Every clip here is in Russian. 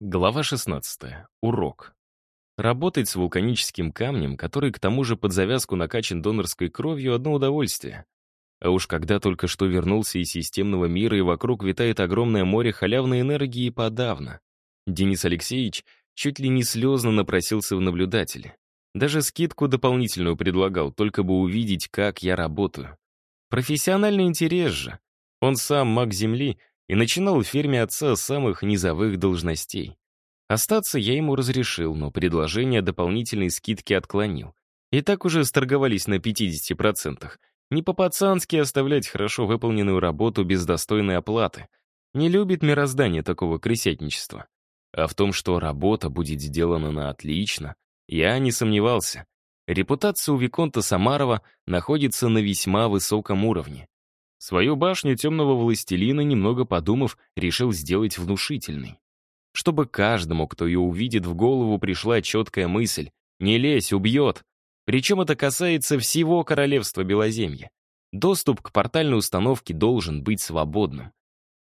Глава 16. Урок. Работать с вулканическим камнем, который к тому же под завязку накачан донорской кровью, одно удовольствие. А уж когда только что вернулся из системного мира и вокруг витает огромное море халявной энергии, подавно. Денис Алексеевич чуть ли не слезно напросился в наблюдатели. Даже скидку дополнительную предлагал, только бы увидеть, как я работаю. Профессиональный интерес же. Он сам маг Земли и начинал в ферме отца самых низовых должностей. Остаться я ему разрешил, но предложение дополнительной скидки отклонил. И так уже сторговались на 50%. Не по-пацански оставлять хорошо выполненную работу без достойной оплаты. Не любит мироздание такого крысятничества. А в том, что работа будет сделана на отлично, я не сомневался. Репутация у Виконта Самарова находится на весьма высоком уровне. Свою башню темного властелина, немного подумав, решил сделать внушительной. Чтобы каждому, кто ее увидит, в голову пришла четкая мысль «Не лезь, убьет!» Причем это касается всего королевства Белоземья. Доступ к портальной установке должен быть свободным.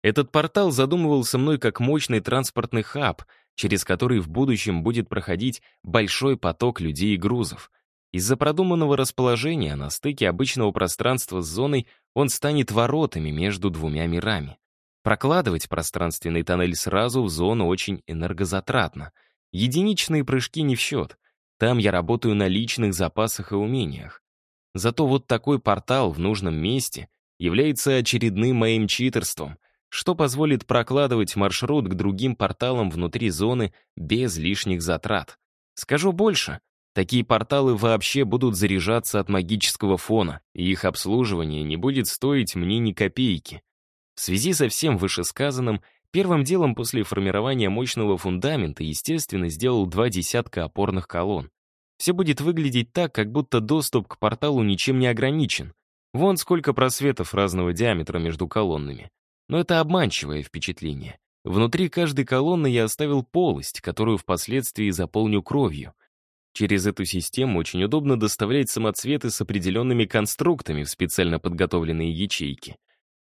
Этот портал задумывался мной как мощный транспортный хаб, через который в будущем будет проходить большой поток людей и грузов. Из-за продуманного расположения на стыке обычного пространства с зоной он станет воротами между двумя мирами. Прокладывать пространственный тоннель сразу в зону очень энергозатратно. Единичные прыжки не в счет. Там я работаю на личных запасах и умениях. Зато вот такой портал в нужном месте является очередным моим читерством, что позволит прокладывать маршрут к другим порталам внутри зоны без лишних затрат. Скажу больше, Такие порталы вообще будут заряжаться от магического фона, и их обслуживание не будет стоить мне ни копейки. В связи со всем вышесказанным, первым делом после формирования мощного фундамента, естественно, сделал два десятка опорных колонн. Все будет выглядеть так, как будто доступ к порталу ничем не ограничен. Вон сколько просветов разного диаметра между колоннами. Но это обманчивое впечатление. Внутри каждой колонны я оставил полость, которую впоследствии заполню кровью — Через эту систему очень удобно доставлять самоцветы с определенными конструктами в специально подготовленные ячейки.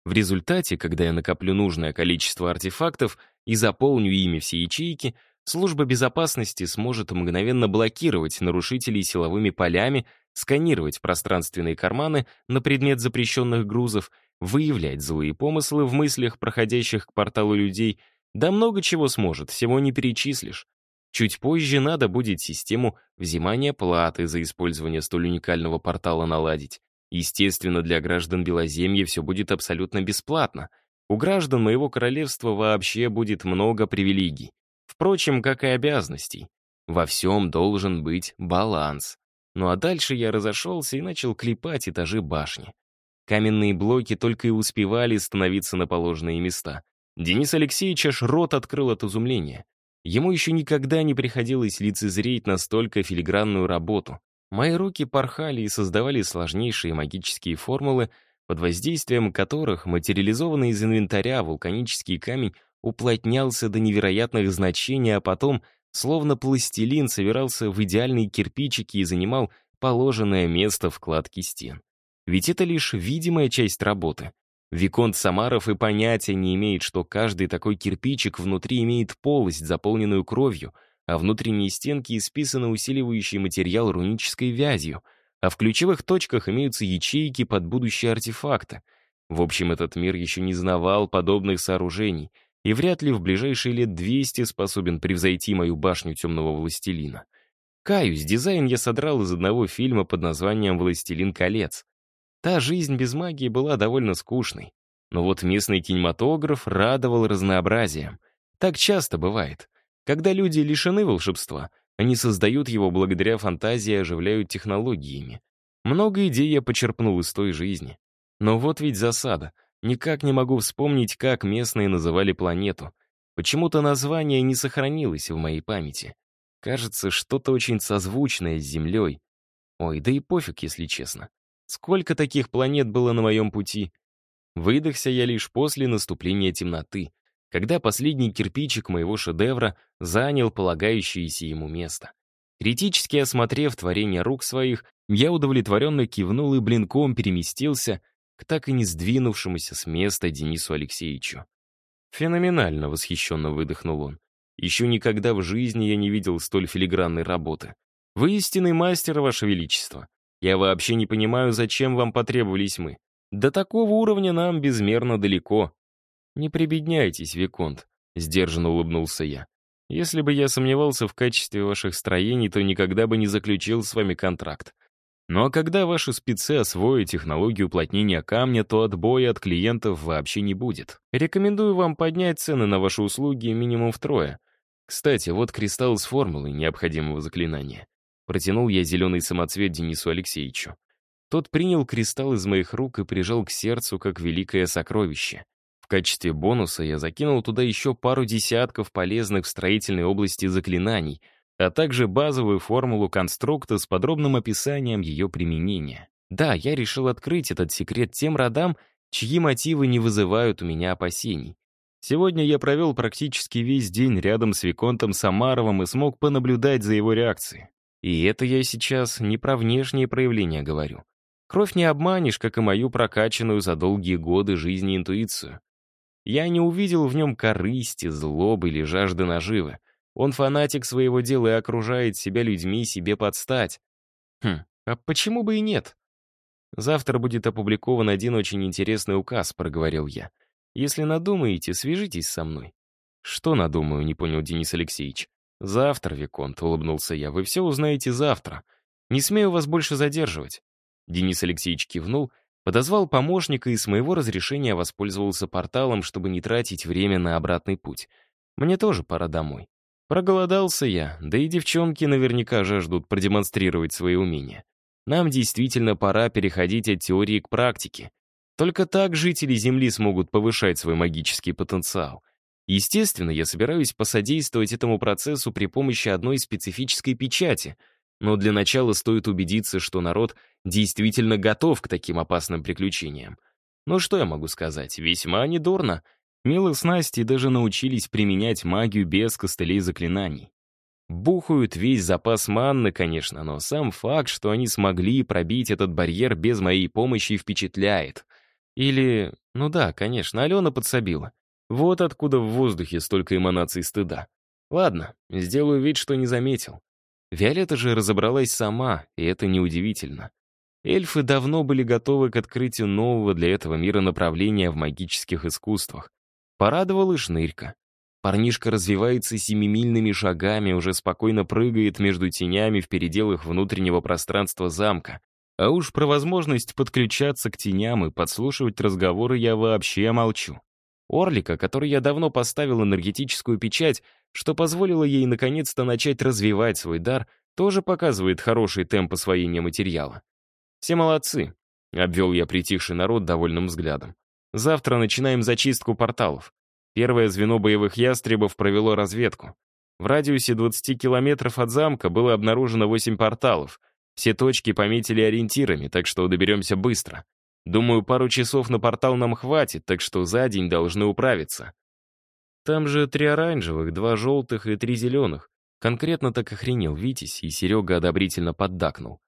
В результате, когда я накоплю нужное количество артефактов и заполню ими все ячейки, служба безопасности сможет мгновенно блокировать нарушителей силовыми полями, сканировать пространственные карманы на предмет запрещенных грузов, выявлять злые помыслы в мыслях проходящих к порталу людей, да много чего сможет, всего не перечислишь. Чуть позже надо будет систему взимания платы за использование столь уникального портала наладить. Естественно, для граждан Белоземья все будет абсолютно бесплатно. У граждан моего королевства вообще будет много привилегий. Впрочем, как и обязанностей. Во всем должен быть баланс. Ну а дальше я разошелся и начал клепать этажи башни. Каменные блоки только и успевали становиться на положенные места. Денис Алексеевич аж рот открыл от изумления. Ему еще никогда не приходилось лицезреть настолько филигранную работу. Мои руки порхали и создавали сложнейшие магические формулы, под воздействием которых материализованный из инвентаря вулканический камень уплотнялся до невероятных значений, а потом, словно пластилин, собирался в идеальные кирпичики и занимал положенное место в кладке стен. Ведь это лишь видимая часть работы. Виконт Самаров и понятия не имеет, что каждый такой кирпичик внутри имеет полость, заполненную кровью, а внутренние стенки исписаны усиливающий материал рунической вязью, а в ключевых точках имеются ячейки под будущие артефакты. В общем, этот мир еще не знавал подобных сооружений и вряд ли в ближайшие лет 200 способен превзойти мою башню темного властелина. Каюсь, дизайн я содрал из одного фильма под названием «Властелин колец». Та жизнь без магии была довольно скучной. Но вот местный кинематограф радовал разнообразием. Так часто бывает. Когда люди лишены волшебства, они создают его благодаря фантазии и оживляют технологиями. Много идей я почерпнул из той жизни. Но вот ведь засада. Никак не могу вспомнить, как местные называли планету. Почему-то название не сохранилось в моей памяти. Кажется, что-то очень созвучное с Землей. Ой, да и пофиг, если честно. Сколько таких планет было на моем пути? Выдохся я лишь после наступления темноты, когда последний кирпичик моего шедевра занял полагающееся ему место. Критически осмотрев творение рук своих, я удовлетворенно кивнул и блинком переместился к так и не сдвинувшемуся с места Денису Алексеевичу. «Феноменально!» — восхищенно выдохнул он. Еще никогда в жизни я не видел столь филигранной работы. Вы истинный мастер, Ваше Величество. Я вообще не понимаю, зачем вам потребовались мы. До такого уровня нам безмерно далеко. Не прибедняйтесь, Виконт, сдержанно улыбнулся я. Если бы я сомневался в качестве ваших строений, то никогда бы не заключил с вами контракт. Ну а когда ваши спецы освоят технологию уплотнения камня, то отбоя от клиентов вообще не будет. Рекомендую вам поднять цены на ваши услуги минимум втрое. Кстати, вот кристалл с формулой необходимого заклинания. Протянул я зеленый самоцвет Денису Алексеевичу. Тот принял кристалл из моих рук и прижал к сердцу, как великое сокровище. В качестве бонуса я закинул туда еще пару десятков полезных в строительной области заклинаний, а также базовую формулу конструкта с подробным описанием ее применения. Да, я решил открыть этот секрет тем родам, чьи мотивы не вызывают у меня опасений. Сегодня я провел практически весь день рядом с Виконтом Самаровым и смог понаблюдать за его реакцией. И это я сейчас не про внешние проявления говорю. Кровь не обманешь, как и мою прокачанную за долгие годы жизни интуицию. Я не увидел в нем корысти, злобы или жажды наживы. Он фанатик своего дела и окружает себя людьми себе подстать. Хм, а почему бы и нет? Завтра будет опубликован один очень интересный указ, проговорил я. Если надумаете, свяжитесь со мной. Что надумаю, не понял Денис Алексеевич. Завтра, Виконт, улыбнулся я, вы все узнаете завтра. Не смею вас больше задерживать. Денис Алексеевич кивнул, подозвал помощника и с моего разрешения воспользовался порталом, чтобы не тратить время на обратный путь. Мне тоже пора домой. Проголодался я, да и девчонки наверняка жаждут продемонстрировать свои умения. Нам действительно пора переходить от теории к практике. Только так жители Земли смогут повышать свой магический потенциал. Естественно, я собираюсь посодействовать этому процессу при помощи одной специфической печати, но для начала стоит убедиться, что народ действительно готов к таким опасным приключениям. Но что я могу сказать? Весьма недурно. Мила с Настей даже научились применять магию без костылей заклинаний. Бухают весь запас манны, конечно, но сам факт, что они смогли пробить этот барьер без моей помощи, впечатляет. Или, ну да, конечно, Алена подсобила. Вот откуда в воздухе столько эманаций стыда. Ладно, сделаю вид, что не заметил. Виолетта же разобралась сама, и это неудивительно. Эльфы давно были готовы к открытию нового для этого мира направления в магических искусствах. Порадовал и шнырька. Парнишка развивается семимильными шагами, уже спокойно прыгает между тенями в переделах внутреннего пространства замка. А уж про возможность подключаться к теням и подслушивать разговоры я вообще молчу. Орлика, который я давно поставил энергетическую печать, что позволило ей наконец-то начать развивать свой дар, тоже показывает хороший темп освоения материала. Все молодцы, — обвел я притихший народ довольным взглядом. Завтра начинаем зачистку порталов. Первое звено боевых ястребов провело разведку. В радиусе 20 километров от замка было обнаружено 8 порталов. Все точки пометили ориентирами, так что доберемся быстро. Думаю, пару часов на портал нам хватит, так что за день должны управиться. Там же три оранжевых, два желтых и три зеленых. Конкретно так охренел Витязь, и Серега одобрительно поддакнул.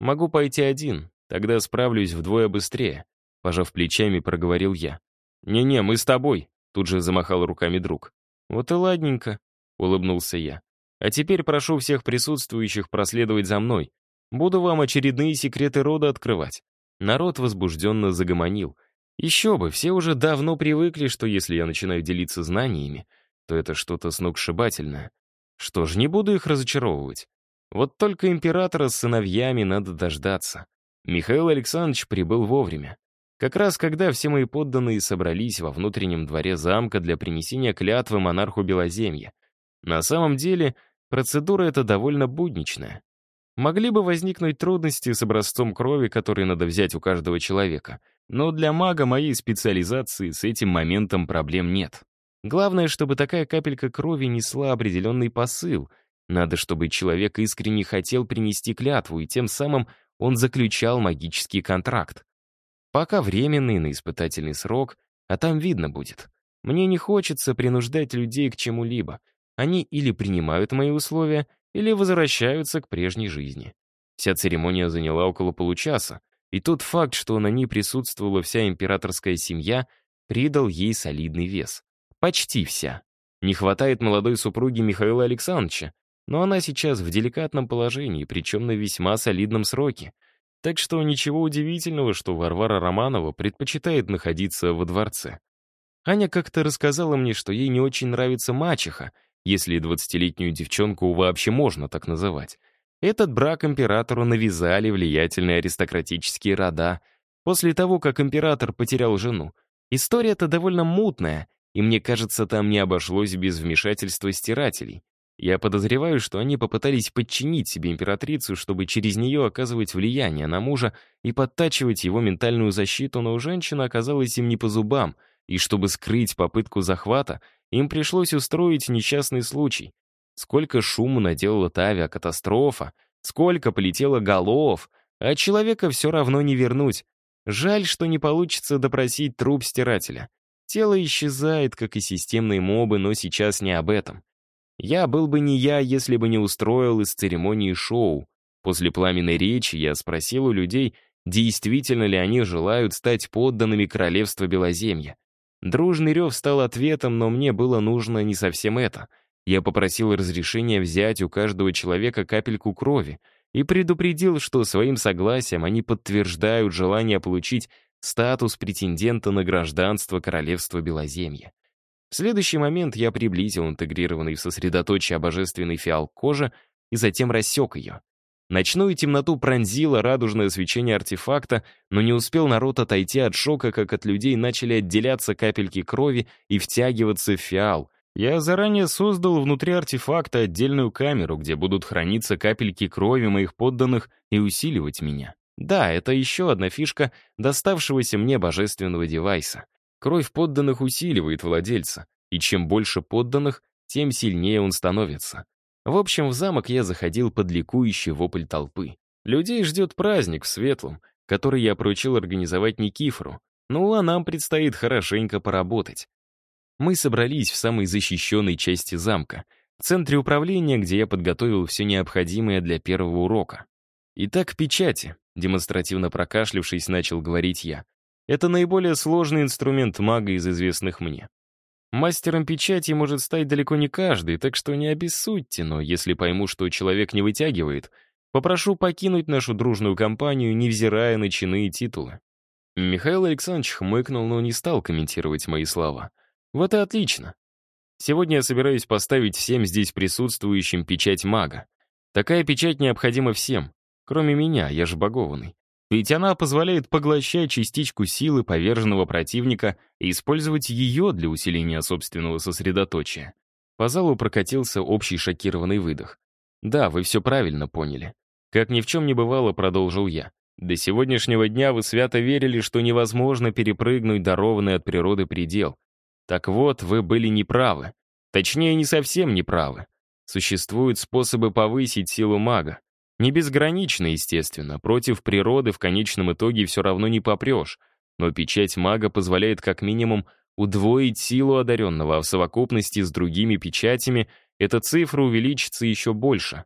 Могу пойти один, тогда справлюсь вдвое быстрее. Пожав плечами, проговорил я. «Не-не, мы с тобой», — тут же замахал руками друг. «Вот и ладненько», — улыбнулся я. «А теперь прошу всех присутствующих проследовать за мной. Буду вам очередные секреты рода открывать». Народ возбужденно загомонил. Еще бы, все уже давно привыкли, что если я начинаю делиться знаниями, то это что-то сногсшибательное. Что ж, не буду их разочаровывать. Вот только императора с сыновьями надо дождаться. Михаил Александрович прибыл вовремя. Как раз когда все мои подданные собрались во внутреннем дворе замка для принесения клятвы монарху Белоземья. На самом деле, процедура эта довольно будничная. Могли бы возникнуть трудности с образцом крови, который надо взять у каждого человека, но для мага моей специализации с этим моментом проблем нет. Главное, чтобы такая капелька крови несла определенный посыл. Надо, чтобы человек искренне хотел принести клятву, и тем самым он заключал магический контракт. Пока временный, на испытательный срок, а там видно будет. Мне не хочется принуждать людей к чему-либо. Они или принимают мои условия, или возвращаются к прежней жизни. Вся церемония заняла около получаса, и тот факт, что на ней присутствовала вся императорская семья, придал ей солидный вес. Почти вся. Не хватает молодой супруги Михаила Александровича, но она сейчас в деликатном положении, причем на весьма солидном сроке. Так что ничего удивительного, что Варвара Романова предпочитает находиться во дворце. Аня как-то рассказала мне, что ей не очень нравится мачеха, если двадцатилетнюю девчонку вообще можно так называть. Этот брак императору навязали влиятельные аристократические рода. После того, как император потерял жену, история-то довольно мутная, и мне кажется, там не обошлось без вмешательства стирателей. Я подозреваю, что они попытались подчинить себе императрицу, чтобы через нее оказывать влияние на мужа и подтачивать его ментальную защиту, но женщина оказалась им не по зубам, и чтобы скрыть попытку захвата, им пришлось устроить несчастный случай. Сколько шуму наделала та авиакатастрофа, сколько полетело голов, а человека все равно не вернуть. Жаль, что не получится допросить труп стирателя. Тело исчезает, как и системные мобы, но сейчас не об этом. Я был бы не я, если бы не устроил из церемонии шоу. После пламенной речи я спросил у людей, действительно ли они желают стать подданными королевства Белоземья. Дружный рев стал ответом, но мне было нужно не совсем это — я попросил разрешения взять у каждого человека капельку крови и предупредил, что своим согласием они подтверждают желание получить статус претендента на гражданство Королевства Белоземья. В следующий момент я приблизил интегрированный в сосредоточие божественный фиал кожи и затем рассек ее. Ночную темноту пронзило радужное свечение артефакта, но не успел народ отойти от шока, как от людей начали отделяться капельки крови и втягиваться в фиал, я заранее создал внутри артефакта отдельную камеру, где будут храниться капельки крови моих подданных и усиливать меня. Да, это еще одна фишка доставшегося мне божественного девайса. Кровь подданных усиливает владельца, и чем больше подданных, тем сильнее он становится. В общем, в замок я заходил под ликующий вопль толпы. Людей ждет праздник в Светлом, который я поручил организовать Никифору. Ну, а нам предстоит хорошенько поработать мы собрались в самой защищенной части замка, в центре управления, где я подготовил все необходимое для первого урока. Итак, печати, демонстративно прокашлявшись, начал говорить я. Это наиболее сложный инструмент мага из известных мне. Мастером печати может стать далеко не каждый, так что не обессудьте, но если пойму, что человек не вытягивает, попрошу покинуть нашу дружную компанию, невзирая на чины и титулы. Михаил Александрович хмыкнул, но не стал комментировать мои слова. Вот и отлично. Сегодня я собираюсь поставить всем здесь присутствующим печать мага. Такая печать необходима всем, кроме меня, я же богованный. Ведь она позволяет поглощать частичку силы поверженного противника и использовать ее для усиления собственного сосредоточия. По залу прокатился общий шокированный выдох. «Да, вы все правильно поняли. Как ни в чем не бывало, продолжил я. До сегодняшнего дня вы свято верили, что невозможно перепрыгнуть дарованный от природы предел, так вот, вы были неправы. Точнее, не совсем неправы. Существуют способы повысить силу мага. Не безгранично, естественно, против природы в конечном итоге все равно не попрешь, но печать мага позволяет как минимум удвоить силу одаренного, а в совокупности с другими печатями эта цифра увеличится еще больше.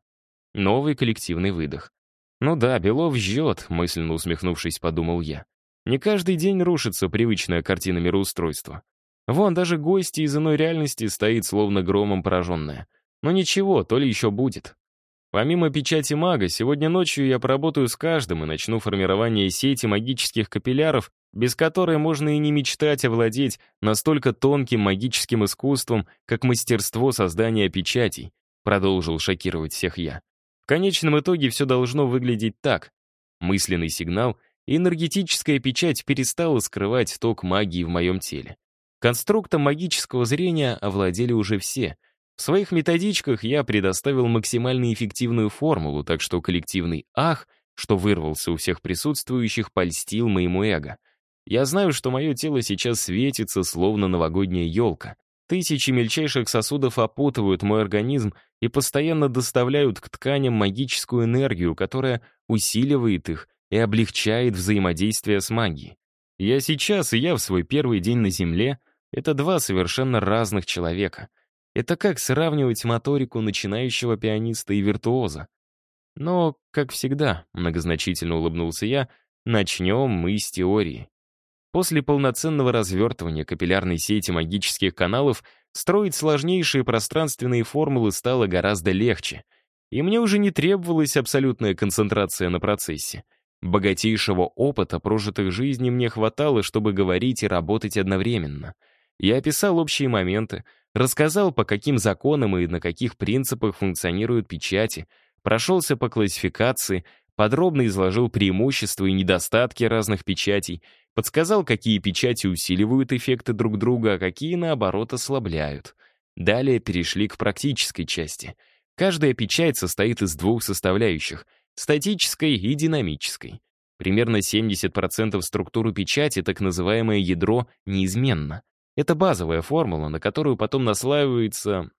Новый коллективный выдох. «Ну да, Белов жжет», — мысленно усмехнувшись, подумал я. «Не каждый день рушится привычная картина мироустройства. Вон, даже гости из иной реальности стоит словно громом пораженная. Но ничего, то ли еще будет. Помимо печати мага, сегодня ночью я поработаю с каждым и начну формирование сети магических капилляров, без которой можно и не мечтать овладеть настолько тонким магическим искусством, как мастерство создания печатей, продолжил шокировать всех я. В конечном итоге все должно выглядеть так. Мысленный сигнал, и энергетическая печать перестала скрывать ток магии в моем теле. Конструктом магического зрения овладели уже все. В своих методичках я предоставил максимально эффективную формулу, так что коллективный «ах», что вырвался у всех присутствующих, польстил моему эго. Я знаю, что мое тело сейчас светится, словно новогодняя елка. Тысячи мельчайших сосудов опутывают мой организм и постоянно доставляют к тканям магическую энергию, которая усиливает их и облегчает взаимодействие с магией. Я сейчас, и я в свой первый день на Земле — это два совершенно разных человека. Это как сравнивать моторику начинающего пианиста и виртуоза. Но, как всегда, многозначительно улыбнулся я, начнем мы с теории. После полноценного развертывания капиллярной сети магических каналов строить сложнейшие пространственные формулы стало гораздо легче. И мне уже не требовалась абсолютная концентрация на процессе. Богатейшего опыта прожитых жизней мне хватало, чтобы говорить и работать одновременно. Я описал общие моменты, рассказал, по каким законам и на каких принципах функционируют печати, прошелся по классификации, подробно изложил преимущества и недостатки разных печатей, подсказал, какие печати усиливают эффекты друг друга, а какие, наоборот, ослабляют. Далее перешли к практической части. Каждая печать состоит из двух составляющих — статической и динамической. Примерно 70% структуры печати, так называемое ядро, неизменно. Это базовая формула, на которую потом наслаивается,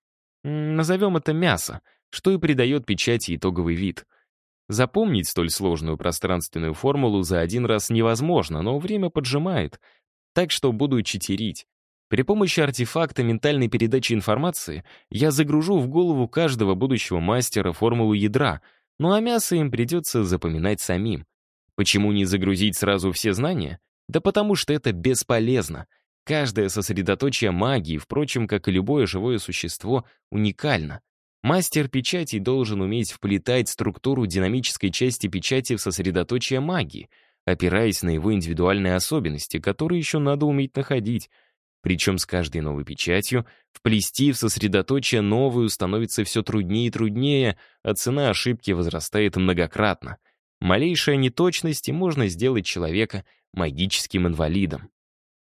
назовем это мясо, что и придает печати итоговый вид. Запомнить столь сложную пространственную формулу за один раз невозможно, но время поджимает, так что буду читерить. При помощи артефакта ментальной передачи информации я загружу в голову каждого будущего мастера формулу ядра — ну а мясо им придется запоминать самим. Почему не загрузить сразу все знания? Да потому что это бесполезно. Каждое сосредоточие магии, впрочем, как и любое живое существо, уникально. Мастер печати должен уметь вплетать структуру динамической части печати в сосредоточие магии, опираясь на его индивидуальные особенности, которые еще надо уметь находить, причем с каждой новой печатью вплести в сосредоточие новую становится все труднее и труднее, а цена ошибки возрастает многократно. Малейшая неточность, и можно сделать человека магическим инвалидом.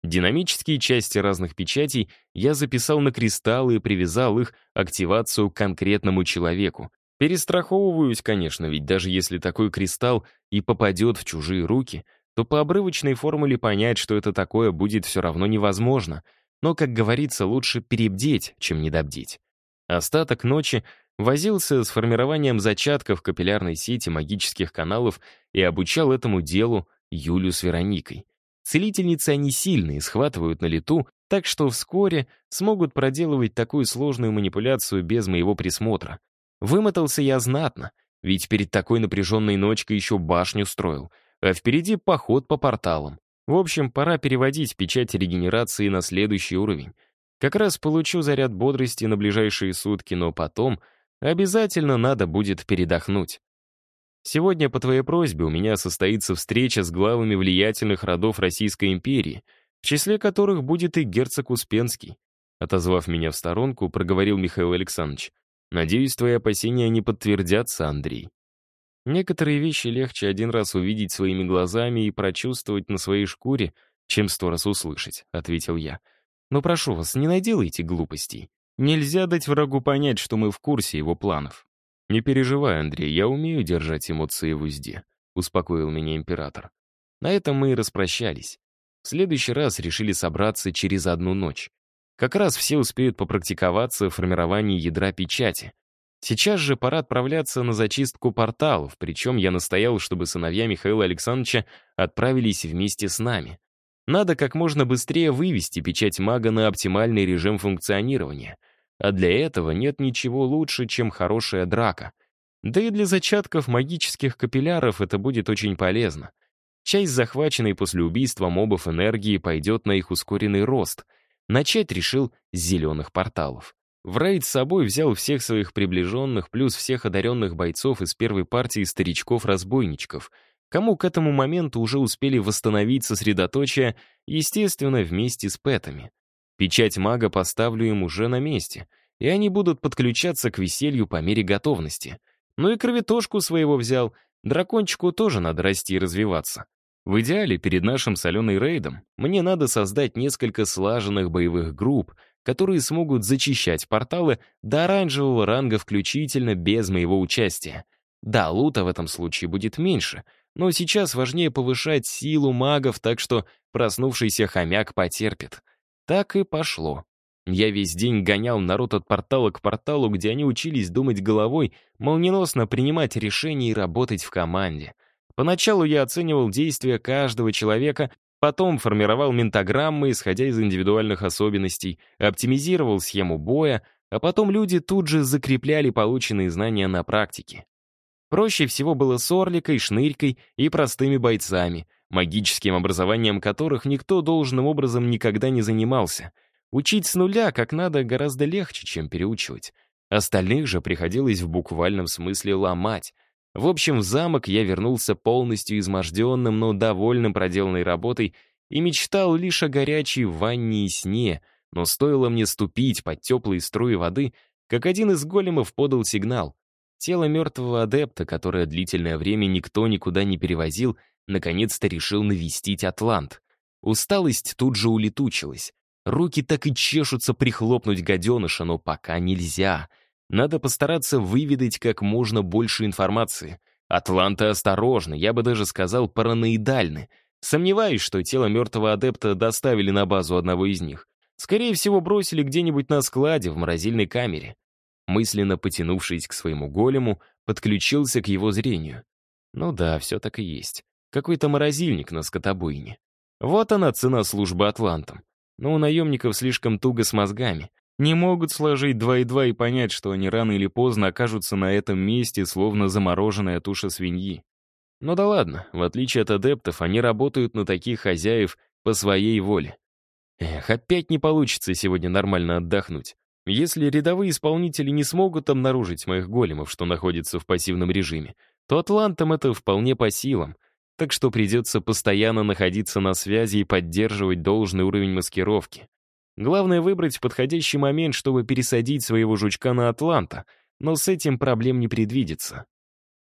Динамические части разных печатей я записал на кристаллы и привязал их активацию к конкретному человеку. Перестраховываюсь, конечно, ведь даже если такой кристалл и попадет в чужие руки, то по обрывочной формуле понять, что это такое, будет все равно невозможно. Но, как говорится, лучше перебдеть, чем недобдеть. Остаток ночи возился с формированием зачатков капиллярной сети магических каналов и обучал этому делу Юлю с Вероникой. Целительницы они сильные, схватывают на лету, так что вскоре смогут проделывать такую сложную манипуляцию без моего присмотра. Вымотался я знатно, ведь перед такой напряженной ночкой еще башню строил — а впереди поход по порталам. В общем, пора переводить печать регенерации на следующий уровень. Как раз получу заряд бодрости на ближайшие сутки, но потом обязательно надо будет передохнуть. Сегодня по твоей просьбе у меня состоится встреча с главами влиятельных родов Российской империи, в числе которых будет и герцог Успенский. Отозвав меня в сторонку, проговорил Михаил Александрович. «Надеюсь, твои опасения не подтвердятся, Андрей». Некоторые вещи легче один раз увидеть своими глазами и прочувствовать на своей шкуре, чем сто раз услышать», — ответил я. «Но прошу вас, не наделайте глупостей. Нельзя дать врагу понять, что мы в курсе его планов». «Не переживай, Андрей, я умею держать эмоции в узде», — успокоил меня император. На этом мы и распрощались. В следующий раз решили собраться через одну ночь. Как раз все успеют попрактиковаться в формировании ядра печати, Сейчас же пора отправляться на зачистку порталов, причем я настоял, чтобы сыновья Михаила Александровича отправились вместе с нами. Надо как можно быстрее вывести печать мага на оптимальный режим функционирования. А для этого нет ничего лучше, чем хорошая драка. Да и для зачатков магических капилляров это будет очень полезно. Часть захваченной после убийства мобов энергии пойдет на их ускоренный рост. Начать решил с зеленых порталов. В рейд с собой взял всех своих приближенных, плюс всех одаренных бойцов из первой партии старичков-разбойничков, кому к этому моменту уже успели восстановить сосредоточие, естественно, вместе с пэтами. Печать мага поставлю им уже на месте, и они будут подключаться к веселью по мере готовности. Ну и кровитошку своего взял, дракончику тоже надо расти и развиваться. В идеале, перед нашим соленый рейдом мне надо создать несколько слаженных боевых групп, которые смогут зачищать порталы до оранжевого ранга включительно без моего участия. Да, лута в этом случае будет меньше, но сейчас важнее повышать силу магов, так что проснувшийся хомяк потерпит. Так и пошло. Я весь день гонял народ от портала к порталу, где они учились думать головой, молниеносно принимать решения и работать в команде. Поначалу я оценивал действия каждого человека Потом формировал ментограммы, исходя из индивидуальных особенностей, оптимизировал схему боя, а потом люди тут же закрепляли полученные знания на практике. Проще всего было с Орликой, Шнырькой и простыми бойцами, магическим образованием которых никто должным образом никогда не занимался. Учить с нуля как надо гораздо легче, чем переучивать. Остальных же приходилось в буквальном смысле ломать. В общем, в замок я вернулся полностью изможденным, но довольным проделанной работой и мечтал лишь о горячей ванне и сне, но стоило мне ступить под теплые струи воды, как один из големов подал сигнал. Тело мертвого адепта, которое длительное время никто никуда не перевозил, наконец-то решил навестить Атлант. Усталость тут же улетучилась. Руки так и чешутся прихлопнуть гаденыша, но пока нельзя. Надо постараться выведать как можно больше информации. Атланты осторожны, я бы даже сказал параноидальны. Сомневаюсь, что тело мертвого адепта доставили на базу одного из них. Скорее всего, бросили где-нибудь на складе в морозильной камере. Мысленно потянувшись к своему голему, подключился к его зрению. Ну да, все так и есть. Какой-то морозильник на скотобойне. Вот она цена службы атлантам. Но у наемников слишком туго с мозгами. Не могут сложить два и два и понять, что они рано или поздно окажутся на этом месте, словно замороженная туша свиньи. Ну да ладно, в отличие от адептов, они работают на таких хозяев по своей воле. Эх, опять не получится сегодня нормально отдохнуть. Если рядовые исполнители не смогут обнаружить моих големов, что находятся в пассивном режиме, то атлантам это вполне по силам, так что придется постоянно находиться на связи и поддерживать должный уровень маскировки. Главное выбрать подходящий момент, чтобы пересадить своего жучка на Атланта, но с этим проблем не предвидится.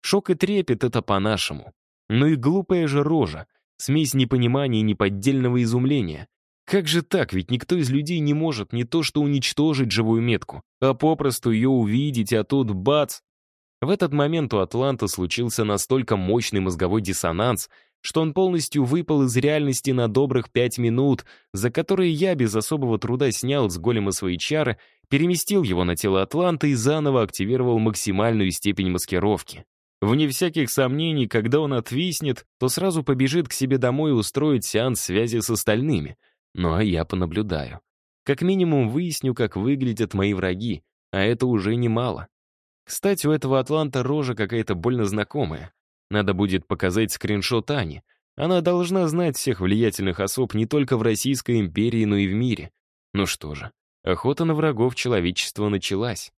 Шок и трепет — это по-нашему. Ну и глупая же рожа, смесь непонимания и неподдельного изумления. Как же так, ведь никто из людей не может не то что уничтожить живую метку, а попросту ее увидеть, а тут бац, в этот момент у Атланта случился настолько мощный мозговой диссонанс, что он полностью выпал из реальности на добрых пять минут, за которые я без особого труда снял с голема свои чары, переместил его на тело Атланта и заново активировал максимальную степень маскировки. Вне всяких сомнений, когда он отвиснет, то сразу побежит к себе домой и устроит сеанс связи с остальными. Ну а я понаблюдаю. Как минимум выясню, как выглядят мои враги, а это уже немало. Кстати, у этого атланта рожа какая-то больно знакомая. Надо будет показать скриншот Ани. Она должна знать всех влиятельных особ не только в Российской империи, но и в мире. Ну что же, охота на врагов человечества началась.